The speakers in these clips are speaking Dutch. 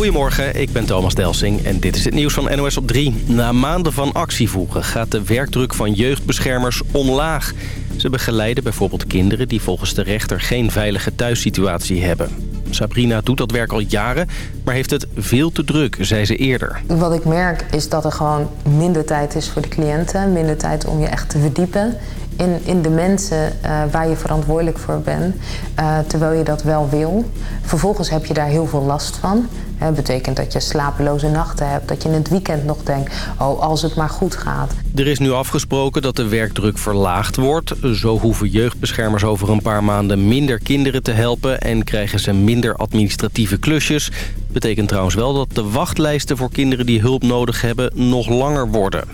Goedemorgen, ik ben Thomas Delsing en dit is het nieuws van NOS op 3. Na maanden van actievoeren gaat de werkdruk van jeugdbeschermers omlaag. Ze begeleiden bijvoorbeeld kinderen die volgens de rechter geen veilige thuissituatie hebben. Sabrina doet dat werk al jaren, maar heeft het veel te druk, zei ze eerder. Wat ik merk is dat er gewoon minder tijd is voor de cliënten. Minder tijd om je echt te verdiepen in, in de mensen uh, waar je verantwoordelijk voor bent, uh, terwijl je dat wel wil. Vervolgens heb je daar heel veel last van. Dat betekent dat je slapeloze nachten hebt, dat je in het weekend nog denkt, oh als het maar goed gaat. Er is nu afgesproken dat de werkdruk verlaagd wordt. Zo hoeven jeugdbeschermers over een paar maanden minder kinderen te helpen en krijgen ze minder administratieve klusjes. Betekent trouwens wel dat de wachtlijsten voor kinderen die hulp nodig hebben nog langer worden.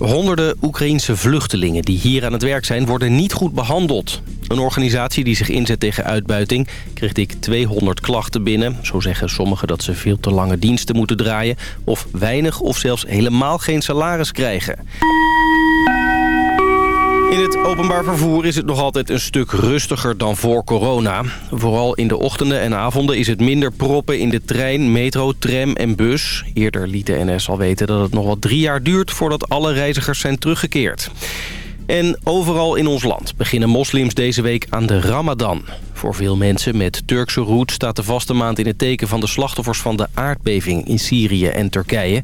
Honderden Oekraïense vluchtelingen die hier aan het werk zijn... worden niet goed behandeld. Een organisatie die zich inzet tegen uitbuiting... kreeg dik 200 klachten binnen. Zo zeggen sommigen dat ze veel te lange diensten moeten draaien... of weinig of zelfs helemaal geen salaris krijgen. In het openbaar vervoer is het nog altijd een stuk rustiger dan voor corona. Vooral in de ochtenden en avonden is het minder proppen in de trein, metro, tram en bus. Eerder liet de NS al weten dat het nog wel drie jaar duurt voordat alle reizigers zijn teruggekeerd. En overal in ons land beginnen moslims deze week aan de Ramadan. Voor veel mensen met Turkse roet staat de vaste maand in het teken van de slachtoffers van de aardbeving in Syrië en Turkije.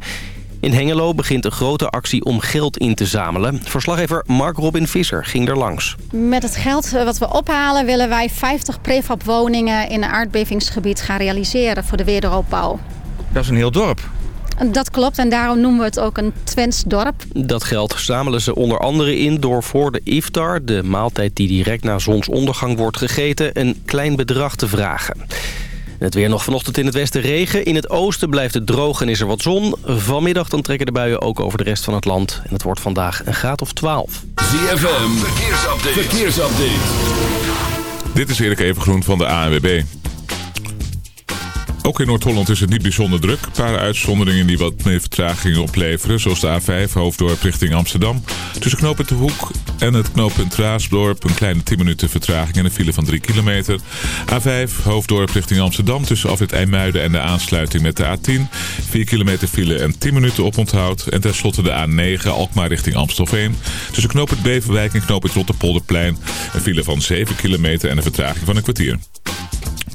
In Hengelo begint een grote actie om geld in te zamelen. Verslaggever Mark Robin Visser ging er langs. Met het geld eh, wat we ophalen willen wij 50 prefab woningen in een aardbevingsgebied gaan realiseren voor de wederopbouw. Dat is een heel dorp. Dat klopt en daarom noemen we het ook een Twents dorp. Dat geld zamelen ze onder andere in door voor de iftar... de maaltijd die direct na zonsondergang wordt gegeten... een klein bedrag te vragen. Het weer nog vanochtend in het westen regen. In het oosten blijft het droog en is er wat zon. Vanmiddag dan trekken de buien ook over de rest van het land. En het wordt vandaag een graad of 12. ZFM, verkeersupdate. verkeersupdate. Dit is Erik Evengroen van de ANWB. Ook in Noord-Holland is het niet bijzonder druk. Een paar uitzonderingen die wat meer vertragingen opleveren. Zoals de A5 Hoofddorp richting Amsterdam. Tussen knooppunt De Hoek en het knooppunt Raasdorp een kleine 10 minuten vertraging en een file van 3 kilometer. A5 Hoofddorp richting Amsterdam tussen afrit IJmuiden en de aansluiting met de A10. 4 kilometer file en 10 minuten oponthoud. En tenslotte de A9 Alkmaar richting Amstelveen. Tussen knooppunt Beverwijk en knooppunt Rotterpolderplein. Een file van 7 kilometer en een vertraging van een kwartier.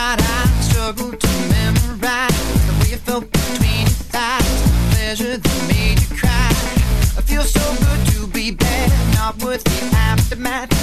I to memorize The way felt between your thighs. Pleasure that made you cry. I feel so good to be back Not worth the aftermath.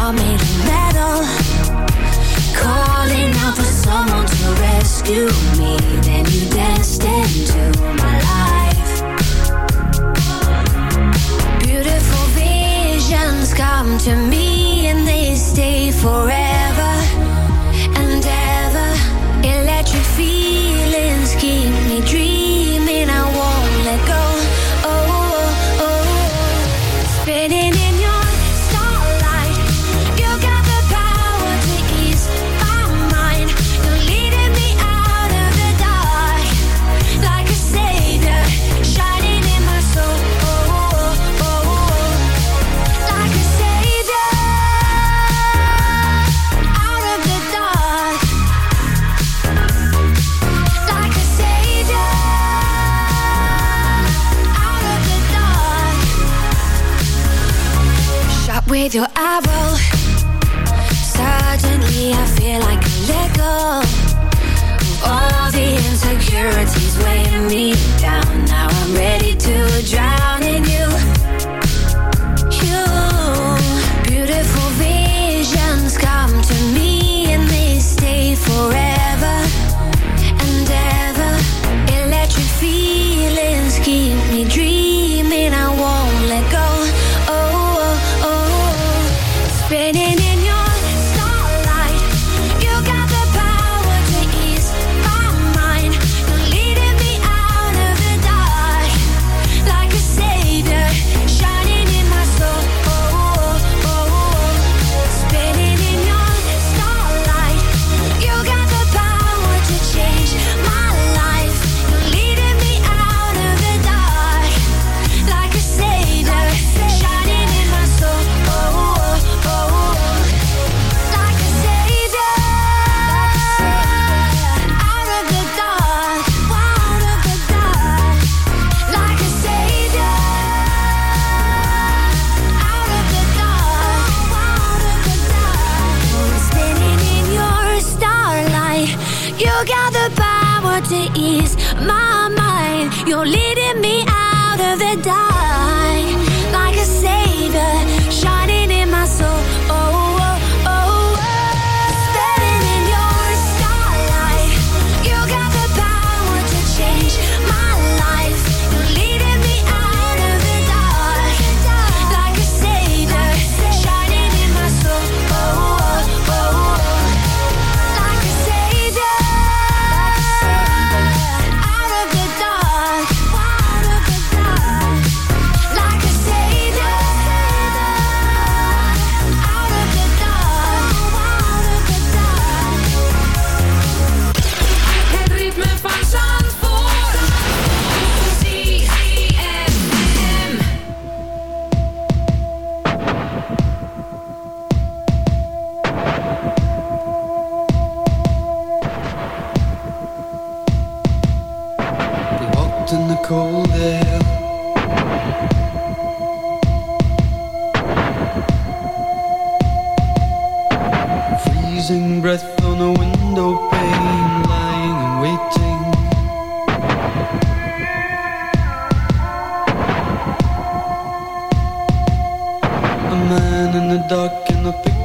heart made of metal. Calling out for someone to rescue me. Then you danced into my life. Beautiful visions come to me And they stay forever. with your eyes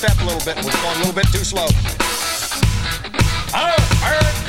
step a little bit was going a little bit too slow. Oh,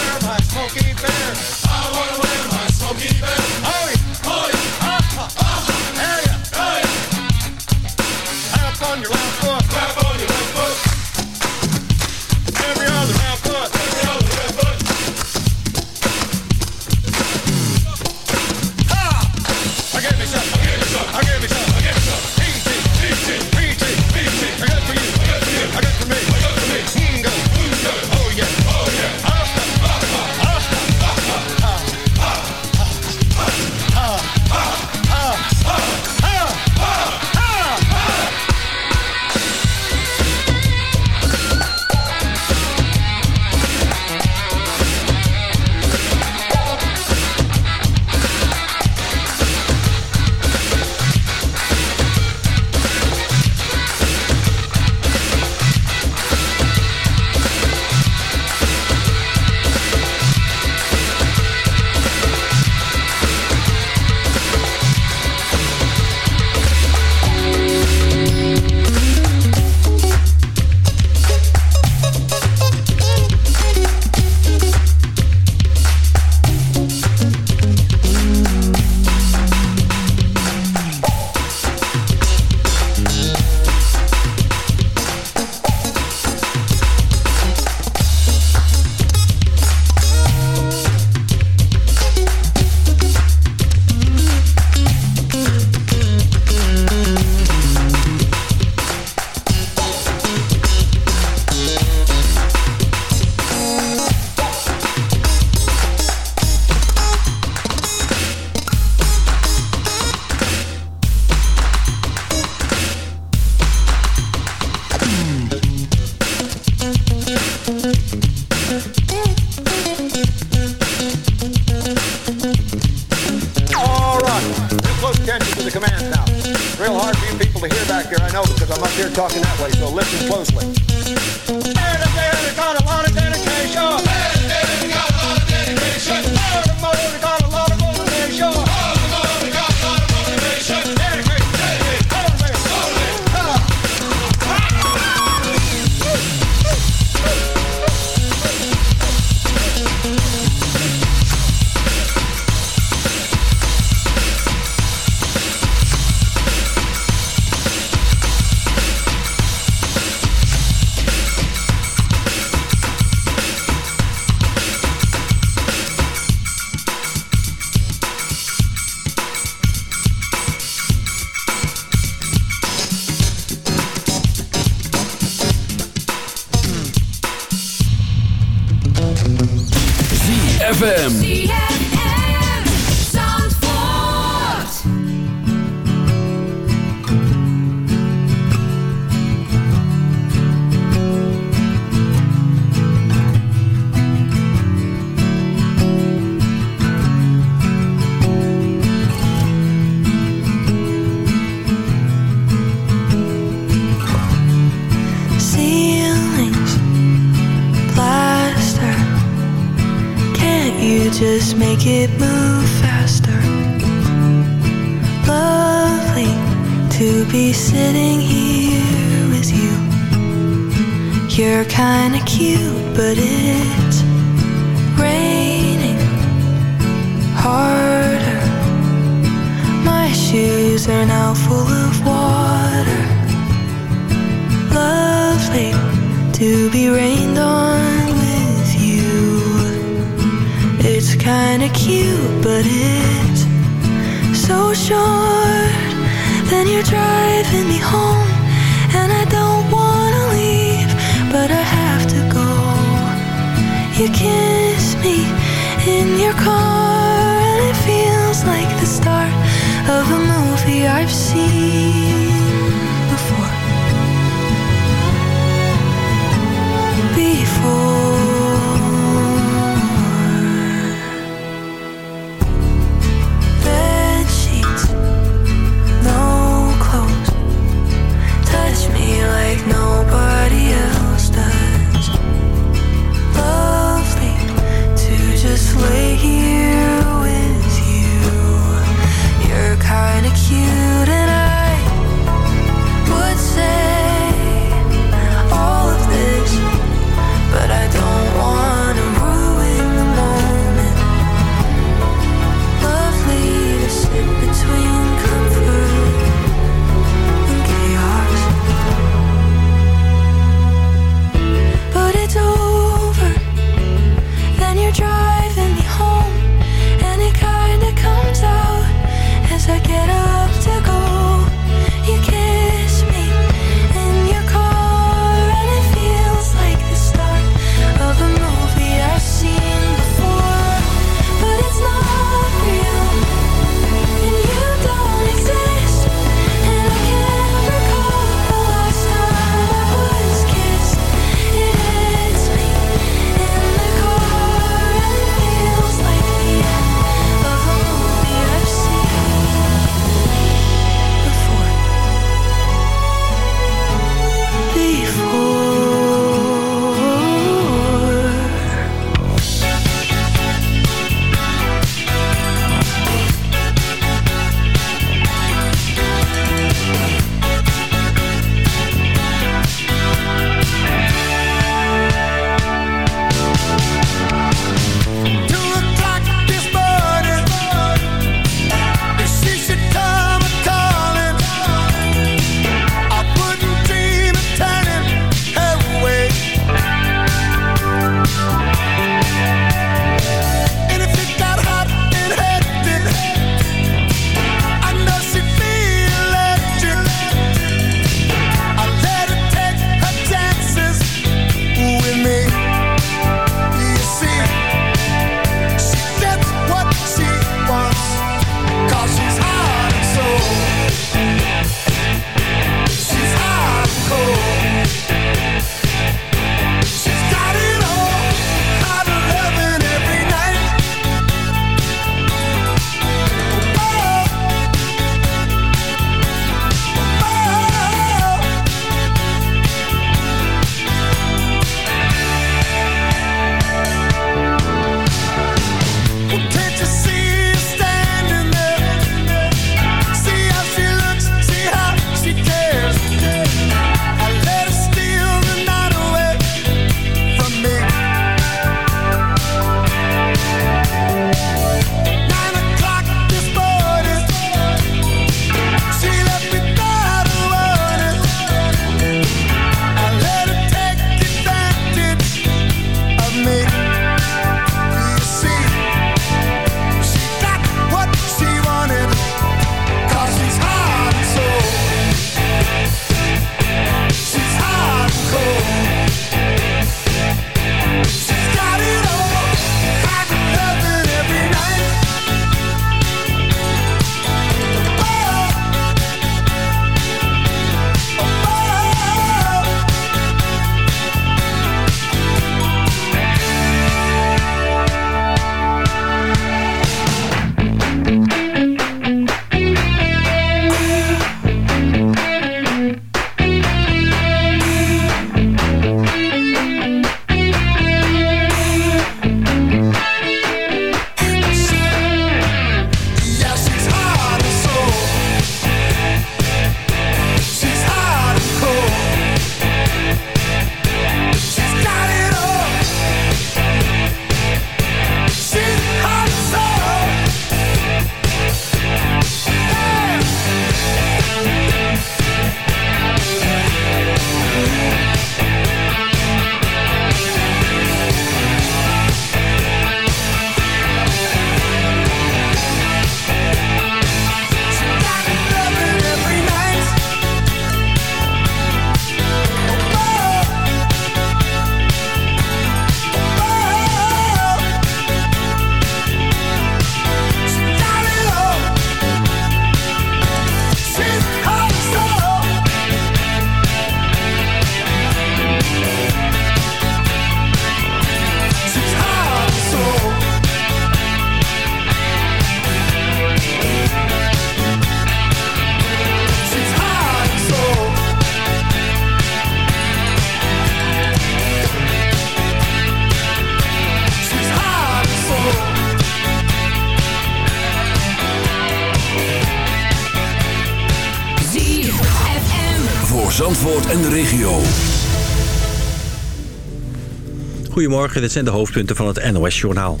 Goedemorgen, dit zijn de hoofdpunten van het NOS-journaal.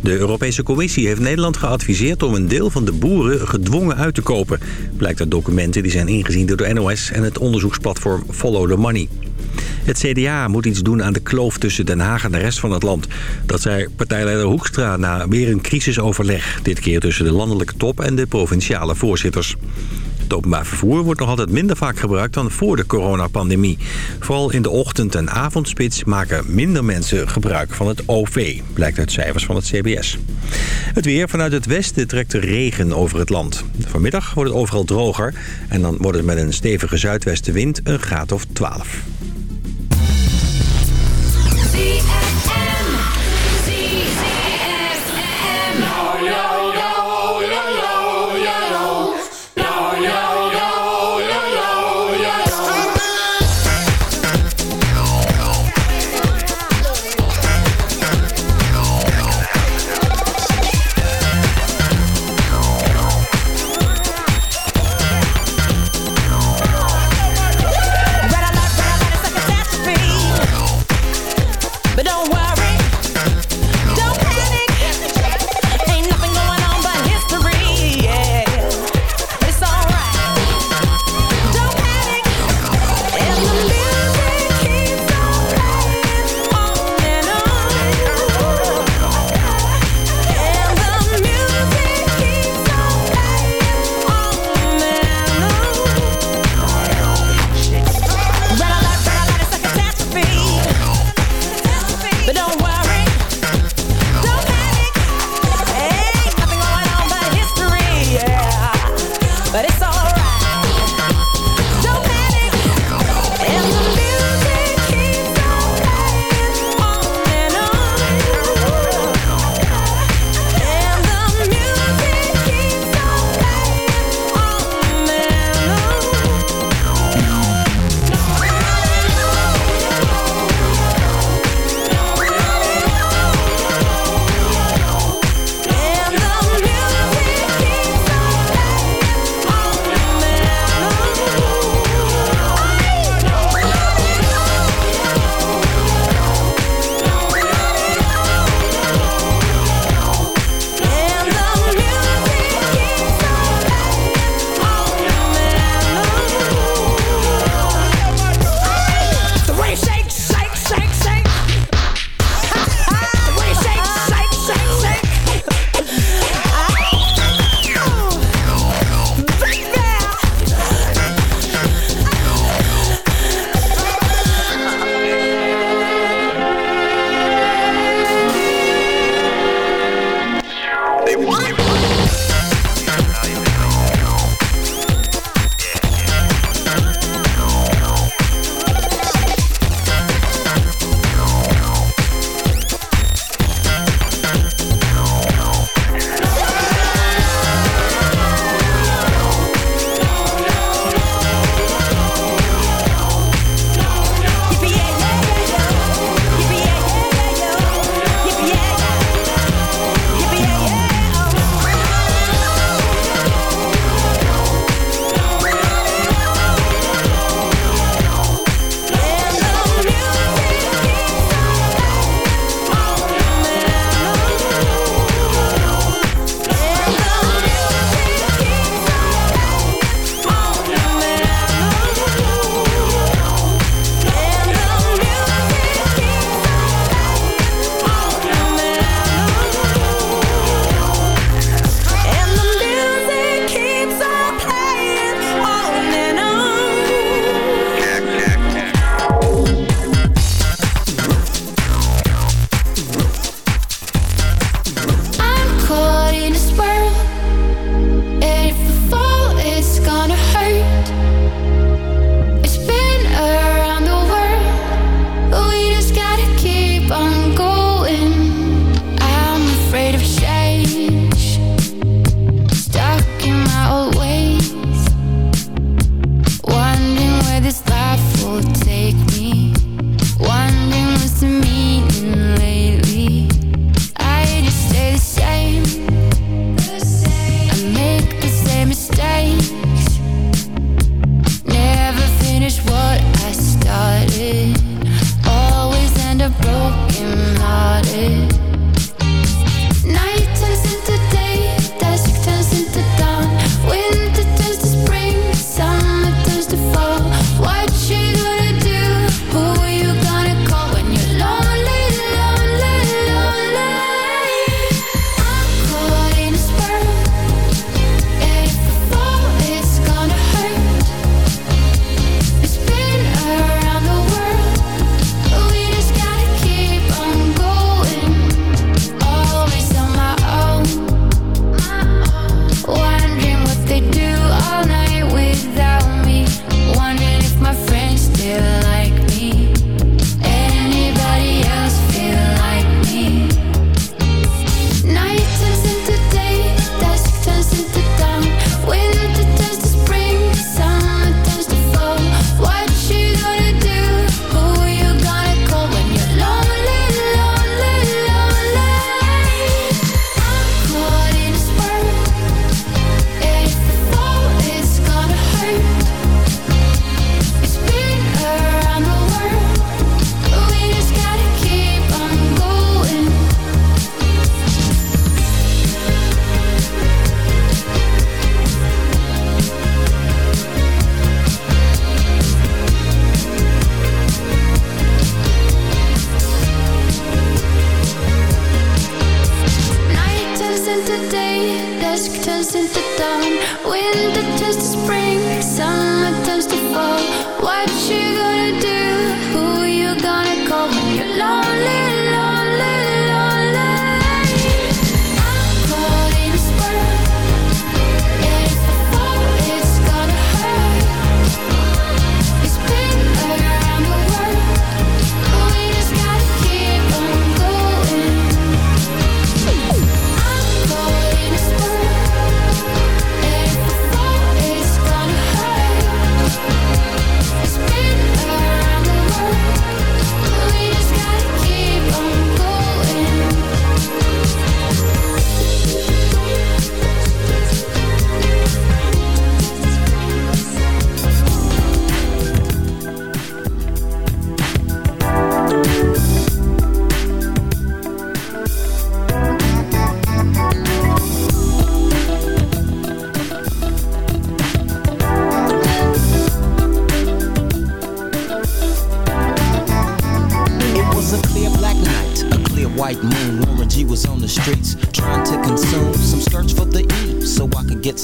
De Europese Commissie heeft Nederland geadviseerd om een deel van de boeren gedwongen uit te kopen. Blijkt uit documenten die zijn ingezien door de NOS en het onderzoeksplatform Follow the Money. Het CDA moet iets doen aan de kloof tussen Den Haag en de rest van het land. Dat zei partijleider Hoekstra na weer een crisisoverleg. Dit keer tussen de landelijke top en de provinciale voorzitters. Het openbaar vervoer wordt nog altijd minder vaak gebruikt dan voor de coronapandemie. Vooral in de ochtend- en avondspits maken minder mensen gebruik van het OV, blijkt uit cijfers van het CBS. Het weer vanuit het westen trekt de regen over het land. Vanmiddag wordt het overal droger en dan wordt het met een stevige zuidwestenwind een graad of 12.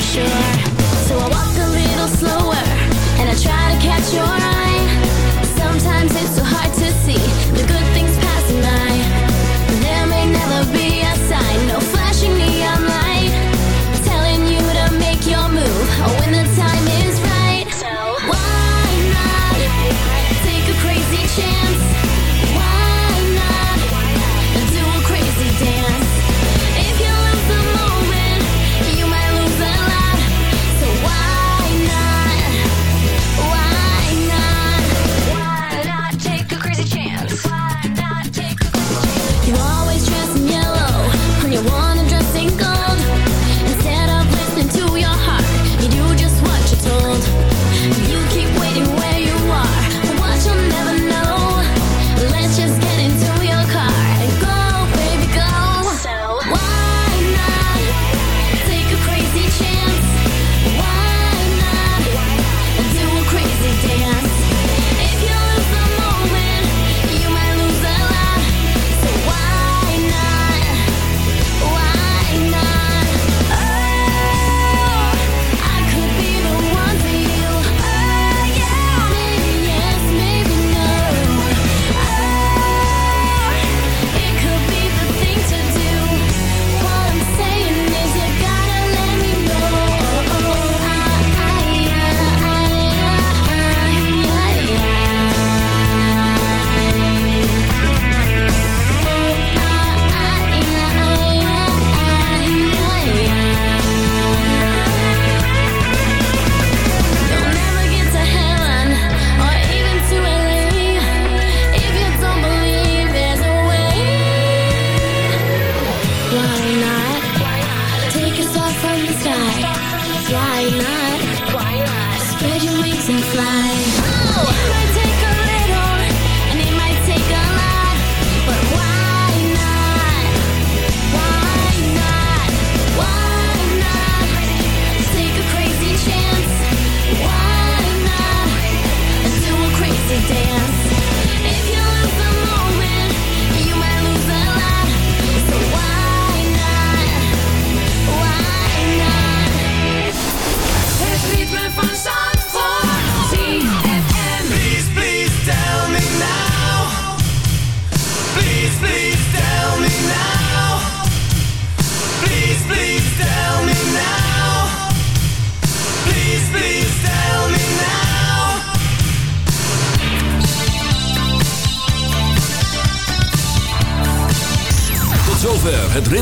Sure.